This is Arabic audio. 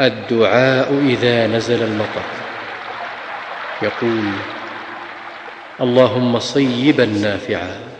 الدعاء إذا نزل المطر. يقول اللهم صيبا نافعا.